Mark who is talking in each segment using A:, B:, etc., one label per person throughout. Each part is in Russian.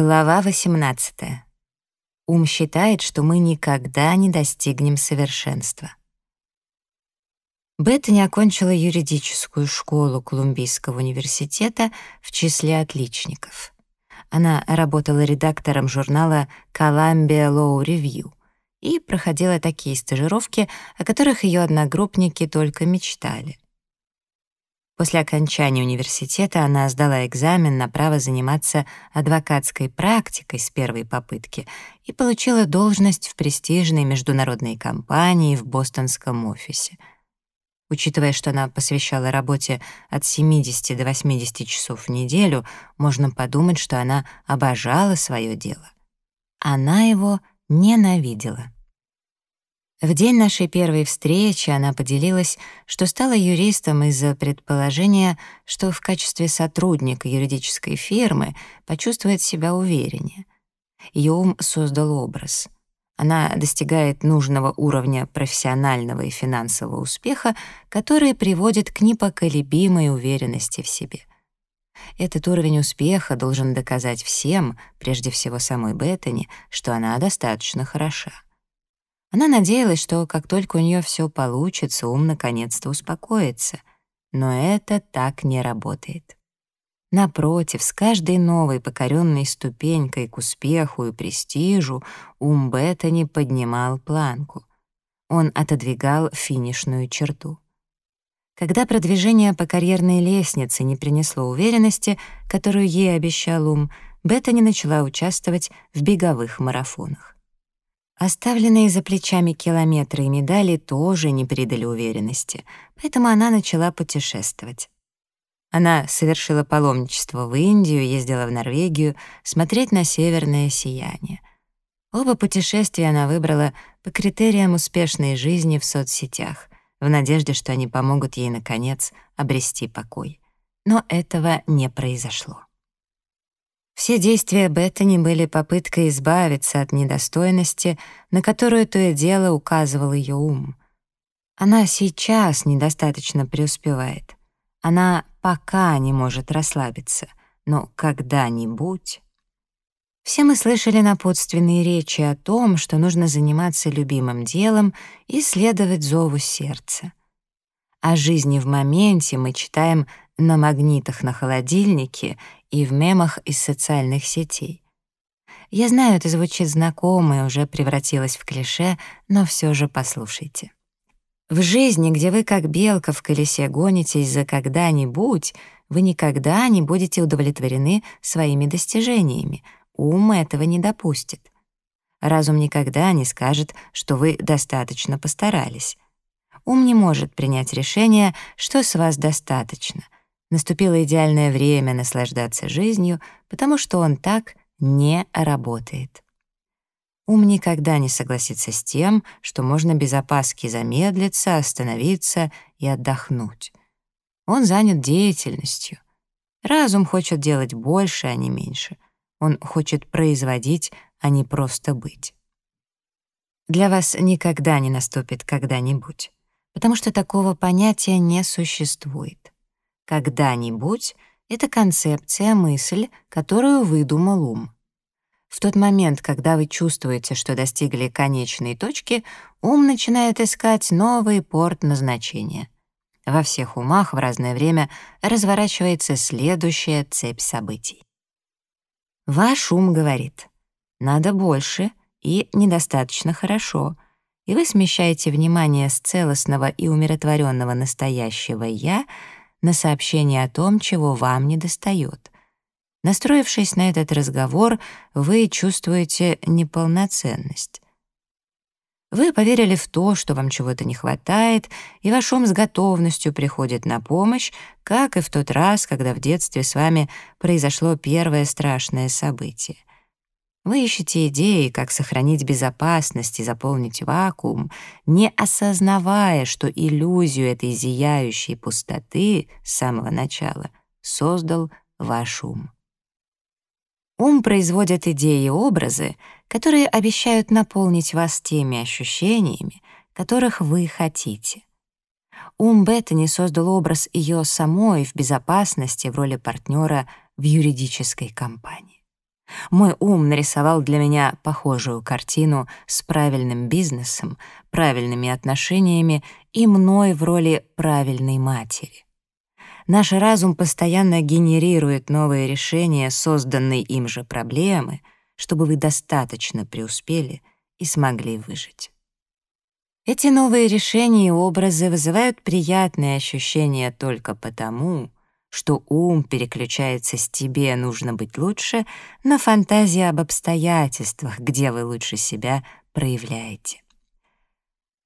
A: Глава 18. Ум считает, что мы никогда не достигнем совершенства. Беттани окончила юридическую школу Колумбийского университета в числе отличников. Она работала редактором журнала Columbia Law Review и проходила такие стажировки, о которых ее одногруппники только мечтали — После окончания университета она сдала экзамен на право заниматься адвокатской практикой с первой попытки и получила должность в престижной международной компании в бостонском офисе. Учитывая, что она посвящала работе от 70 до 80 часов в неделю, можно подумать, что она обожала свое дело. Она его ненавидела. В день нашей первой встречи она поделилась, что стала юристом из-за предположения, что в качестве сотрудника юридической фирмы почувствует себя увереннее. Ее ум создал образ. Она достигает нужного уровня профессионального и финансового успеха, который приводит к непоколебимой уверенности в себе. Этот уровень успеха должен доказать всем, прежде всего самой Беттани, что она достаточно хороша. Она надеялась, что как только у нее все получится, ум наконец-то успокоится. Но это так не работает. Напротив, с каждой новой покоренной ступенькой к успеху и престижу ум Беттани поднимал планку. Он отодвигал финишную черту. Когда продвижение по карьерной лестнице не принесло уверенности, которую ей обещал ум, Беттани начала участвовать в беговых марафонах. Оставленные за плечами километры и медали тоже не придали уверенности, поэтому она начала путешествовать. Она совершила паломничество в Индию, ездила в Норвегию смотреть на северное сияние. Оба путешествия она выбрала по критериям успешной жизни в соцсетях, в надежде, что они помогут ей, наконец, обрести покой. Но этого не произошло. Все действия Беттани были попыткой избавиться от недостойности, на которую то и дело указывал ее ум. Она сейчас недостаточно преуспевает. Она пока не может расслабиться, но когда-нибудь... Все мы слышали напутственные речи о том, что нужно заниматься любимым делом и следовать зову сердца. О жизни в моменте мы читаем на магнитах на холодильнике и в мемах из социальных сетей. Я знаю, это звучит знакомо и уже превратилось в клише, но все же послушайте. В жизни, где вы как белка в колесе гонитесь за когда-нибудь, вы никогда не будете удовлетворены своими достижениями. Ум этого не допустит. Разум никогда не скажет, что вы достаточно постарались. Ум не может принять решение, что с вас достаточно — Наступило идеальное время наслаждаться жизнью, потому что он так не работает. Ум никогда не согласится с тем, что можно без опаски замедлиться, остановиться и отдохнуть. Он занят деятельностью. Разум хочет делать больше, а не меньше. Он хочет производить, а не просто быть. Для вас никогда не наступит когда-нибудь, потому что такого понятия не существует. «Когда-нибудь» — это концепция, мысль, которую выдумал ум. В тот момент, когда вы чувствуете, что достигли конечной точки, ум начинает искать новый порт назначения. Во всех умах в разное время разворачивается следующая цепь событий. Ваш ум говорит «надо больше» и «недостаточно хорошо», и вы смещаете внимание с целостного и умиротворенного настоящего «я» на сообщение о том, чего вам недостает. Настроившись на этот разговор, вы чувствуете неполноценность. Вы поверили в то, что вам чего-то не хватает, и ваш ум с готовностью приходит на помощь, как и в тот раз, когда в детстве с вами произошло первое страшное событие. Вы ищете идеи, как сохранить безопасность и заполнить вакуум, не осознавая, что иллюзию этой зияющей пустоты с самого начала создал ваш ум. Ум производит идеи и образы, которые обещают наполнить вас теми ощущениями, которых вы хотите. Ум Беттани создал образ ее самой в безопасности в роли партнера в юридической компании. Мой ум нарисовал для меня похожую картину с правильным бизнесом, правильными отношениями и мной в роли правильной матери. Наш разум постоянно генерирует новые решения созданной им же проблемы, чтобы вы достаточно преуспели и смогли выжить. Эти новые решения и образы вызывают приятные ощущения только потому, что ум переключается с «тебе нужно быть лучше» на фантазии об обстоятельствах, где вы лучше себя проявляете.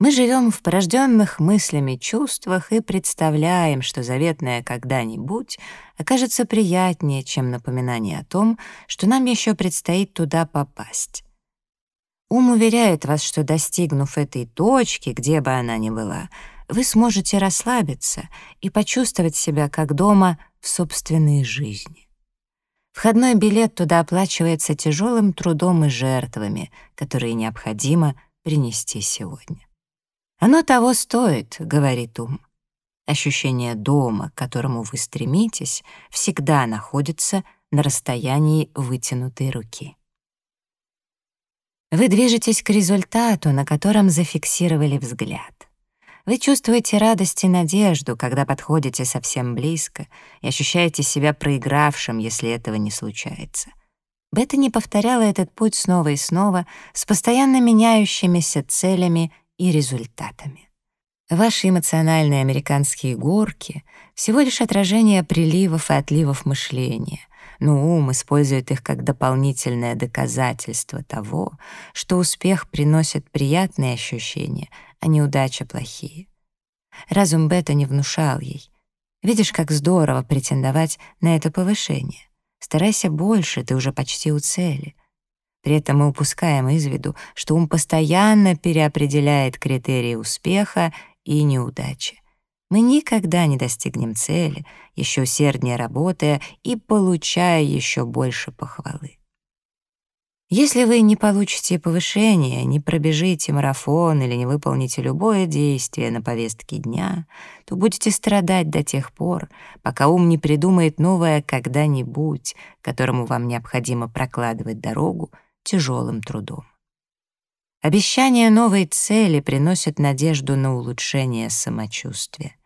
A: Мы живем в порожденных мыслями чувствах и представляем, что заветное «когда-нибудь» окажется приятнее, чем напоминание о том, что нам еще предстоит туда попасть. Ум уверяет вас, что достигнув этой точки, где бы она ни была, вы сможете расслабиться и почувствовать себя как дома в собственной жизни. Входной билет туда оплачивается тяжелым трудом и жертвами, которые необходимо принести сегодня. «Оно того стоит», — говорит ум. Ощущение дома, к которому вы стремитесь, всегда находится на расстоянии вытянутой руки. Вы движетесь к результату, на котором зафиксировали взгляд. Вы чувствуете радость и надежду, когда подходите совсем близко и ощущаете себя проигравшим, если этого не случается. Бета не повторяла этот путь снова и снова с постоянно меняющимися целями и результатами. Ваши эмоциональные американские горки — всего лишь отражение приливов и отливов мышления, но ум использует их как дополнительное доказательство того, что успех приносит приятные ощущения, а неудача — плохие. Разум Бета не внушал ей. Видишь, как здорово претендовать на это повышение. Старайся больше, ты уже почти у цели. При этом мы упускаем из виду, что ум постоянно переопределяет критерии успеха и неудачи. Мы никогда не достигнем цели, еще усерднее работая и получая еще больше похвалы. Если вы не получите повышение, не пробежите марафон или не выполните любое действие на повестке дня, то будете страдать до тех пор, пока ум не придумает новое когда-нибудь, которому вам необходимо прокладывать дорогу тяжелым трудом. Обещание новой цели приносит надежду на улучшение самочувствия.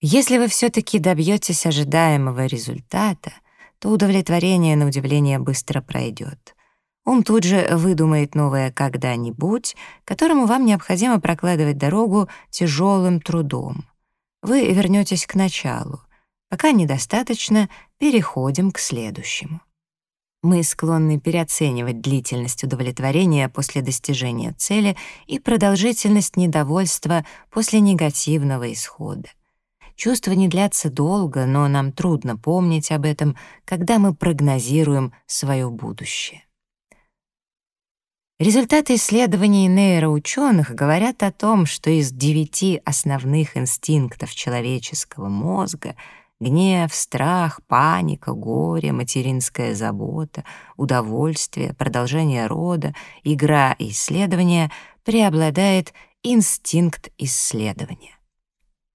A: Если вы все-таки добьетесь ожидаемого результата, то удовлетворение на удивление быстро пройдет — Ум тут же выдумает новое когда-нибудь, которому вам необходимо прокладывать дорогу тяжелым трудом. Вы вернетесь к началу. Пока недостаточно, переходим к следующему. Мы склонны переоценивать длительность удовлетворения после достижения цели и продолжительность недовольства после негативного исхода. Чувства не длятся долго, но нам трудно помнить об этом, когда мы прогнозируем свое будущее. Результаты исследований нейроученых говорят о том, что из девяти основных инстинктов человеческого мозга — гнев, страх, паника, горе, материнская забота, удовольствие, продолжение рода, игра и исследование — преобладает инстинкт исследования.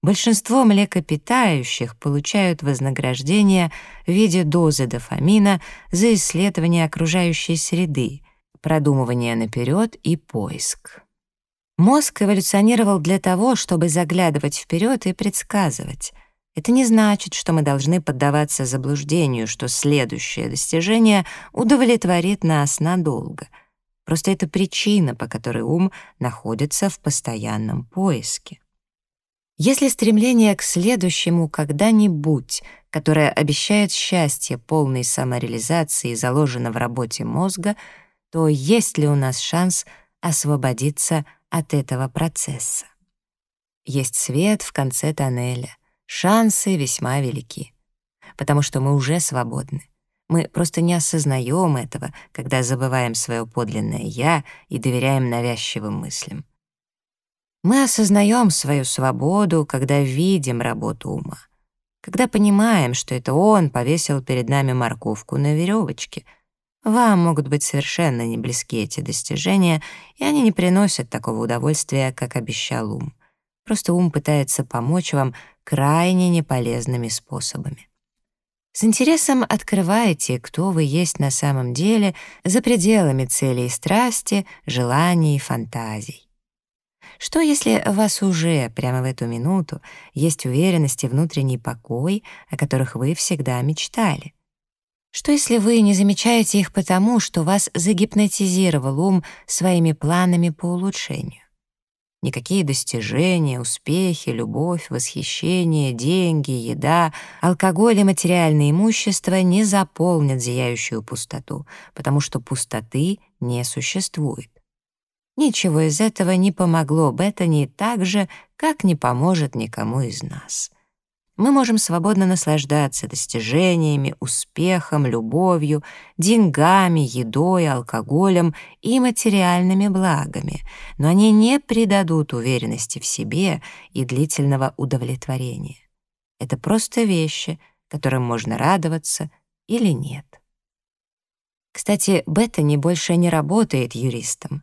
A: Большинство млекопитающих получают вознаграждение в виде дозы дофамина за исследование окружающей среды, продумывание наперед и поиск. Мозг эволюционировал для того, чтобы заглядывать вперед и предсказывать. Это не значит, что мы должны поддаваться заблуждению, что следующее достижение удовлетворит нас надолго. Просто это причина, по которой ум находится в постоянном поиске. Если стремление к следующему когда-нибудь, которое обещает счастье полной самореализации, заложено в работе мозга — то есть ли у нас шанс освободиться от этого процесса? Есть свет в конце тоннеля, шансы весьма велики, потому что мы уже свободны. Мы просто не осознаем этого, когда забываем свое подлинное «я» и доверяем навязчивым мыслям. Мы осознаем свою свободу, когда видим работу ума, когда понимаем, что это он повесил перед нами морковку на веревочке — вам могут быть совершенно не близки эти достижения, и они не приносят такого удовольствия, как обещал ум. Просто ум пытается помочь вам крайне неполезными способами. С интересом открывайте, кто вы есть на самом деле за пределами целей и страсти, желаний и фантазий. Что, если у вас уже прямо в эту минуту есть уверенность и внутренний покой, о которых вы всегда мечтали? Что, если вы не замечаете их потому, что вас загипнотизировал ум своими планами по улучшению? Никакие достижения, успехи, любовь, восхищение, деньги, еда, алкоголь и материальное имущество не заполнят зияющую пустоту, потому что пустоты не существует. Ничего из этого не помогло Беттани так же, как не поможет никому из нас. Мы можем свободно наслаждаться достижениями, успехом, любовью, деньгами, едой, алкоголем и материальными благами, но они не придадут уверенности в себе и длительного удовлетворения. Это просто вещи, которым можно радоваться или нет. Кстати, Беттани больше не работает юристом.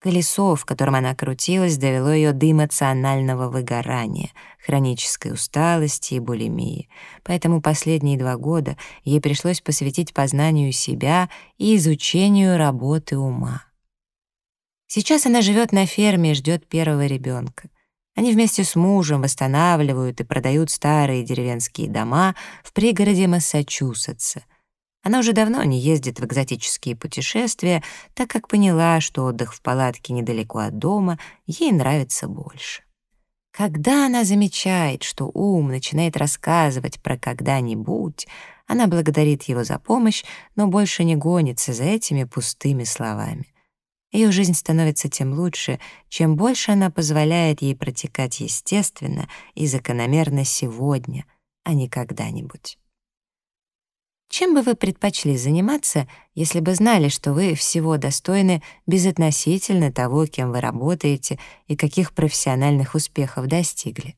A: Колесо, в котором она крутилась, довело ее до эмоционального выгорания, хронической усталости и булимии. Поэтому последние два года ей пришлось посвятить познанию себя и изучению работы ума. Сейчас она живет на ферме и ждет первого ребенка. Они вместе с мужем восстанавливают и продают старые деревенские дома в пригороде Массачусетса, она уже давно не ездит в экзотические путешествия, так как поняла, что отдых в палатке недалеко от дома ей нравится больше. Когда она замечает, что ум начинает рассказывать про когда-нибудь, она благодарит его за помощь, но больше не гонится за этими пустыми словами. Ее жизнь становится тем лучше, чем больше она позволяет ей протекать естественно и закономерно сегодня, а не когда-нибудь. Чем бы вы предпочли заниматься, если бы знали, что вы всего достойны безотносительно того, кем вы работаете и каких профессиональных успехов достигли?